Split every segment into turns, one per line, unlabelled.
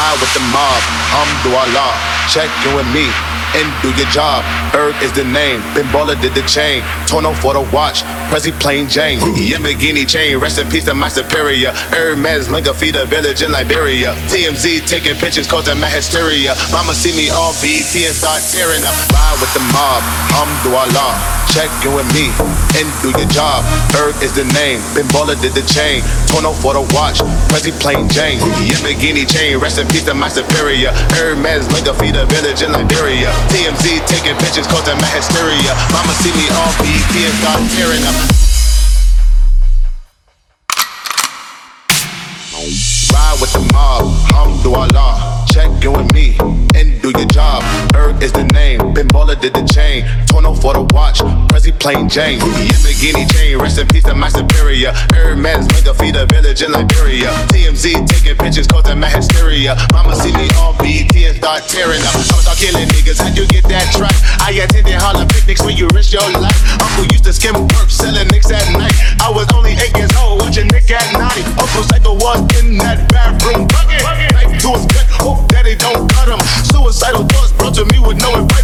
Ride with the mob, Alhamdulillah. Check in with me and do your job. Erg is the name. Ben Baller did the chain. Torno for the watch. Prezi plain Jane. Yamagini chain. Rest in peace to my superior. Hermes Linga feed a village in Liberia. TMZ taking pictures causing my hysteria. Mama see me on BET and start tearing up. Ride with the mob. Alhamdulillah. Check in with me and do your job. Erg is the name. Ben Baller did the chain. Torno for the watch. Prezi plain Jane. Yamagini chain. Rest in peace to my superior. Hermes Linga feed a village in Liberia. TMZ taking pictures causing my hysteria. Mama see me on BET and start tearing up. Ride with the mob, Alhamdulillah. Check in with me and do your job. Erg is the name. Ben Baller did the chain. Torno for the watch. Prezi plain Jane. Yamagini chain. Rest in peace to my superior. Hermes Linga feed a village in Liberia. TMZ taking pictures causing my hysteria. Mama see me on BET and start tearing up. I'ma start killing niggas. How'd you get that track? I attended Harlem picnics when you risk your life. Uncle used to skim work selling nicks at night. I was only eight years old watching Nick at night. Uncle Psycho was in that bathroom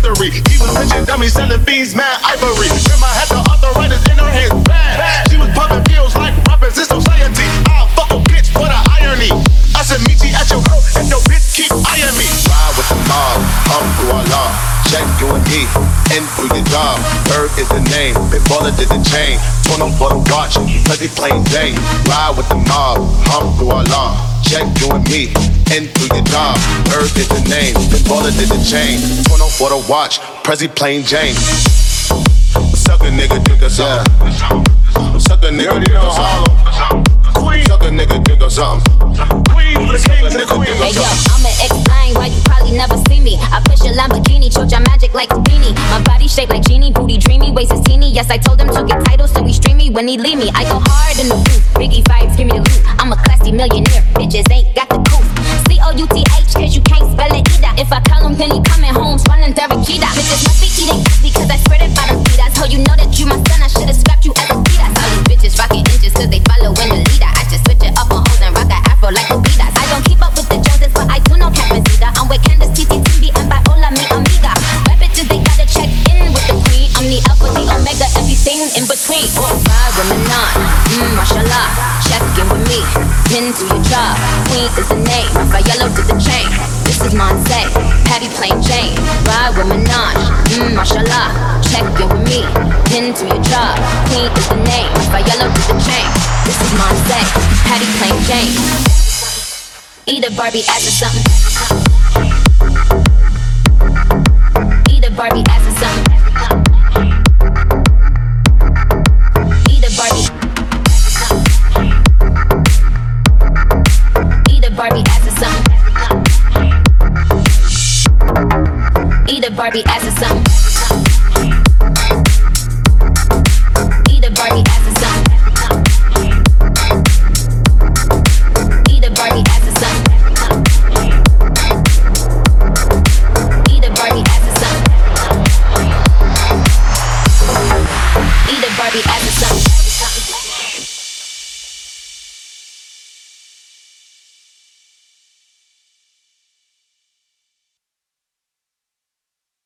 He was pitching dummies selling beans, mad ivory. Grandma had the arthritis in her hands, bad. She was popping pills like rappers in society. I'll fuck a bitch for the irony. I said meet you at your girl and your bitch keep eyeing me. Ride with the mob, Alhamdulillah. Check you and me and do your job. Bird is the name, Ben Baller did the chain. Torn for the watch, Prezi plain Jane. Ride with the mob, Alhamdulillah. Check you and me and do your job. Bird is the name, Ben Baller did the chain. Torn for the watch, Prezi plain Jane. Suck a nigga, drink a something. Suck a nigga, drink a something. Suck a nigga, drink a something.
Hey yo, I'ma explain why you probably never see me. I push a Lamborghini, choke your magic like a beanie. My body shaped like genie, booty dreamy, waist is teeny. Yes, I told him to get titles, so he stream me when he leave me. I go hard in the booth, Biggie vibes, give me the loot. I'm a classy millionaire, bitches ain't got the coupe. C O U T H, cause you can't spell it either. If I call him, then he coming home, swallowing Derek Jeter. Bitches must be between. Five, women on. Mmm, mashallah. Check in with me. Pin to your job. Queen is the name. Raphaello did the chain. This is Monse. Patty plain Jane. Ride with Minaj. Mmm, mashallah. Check in with me. Pin to your job. Queen is the name. Raphaello did the chain. This is Monse. Patty plain Jane. Eat a Barbie ass or something. Eat a Barbie ass. Barbie.